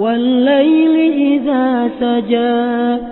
والليل إذا سجى.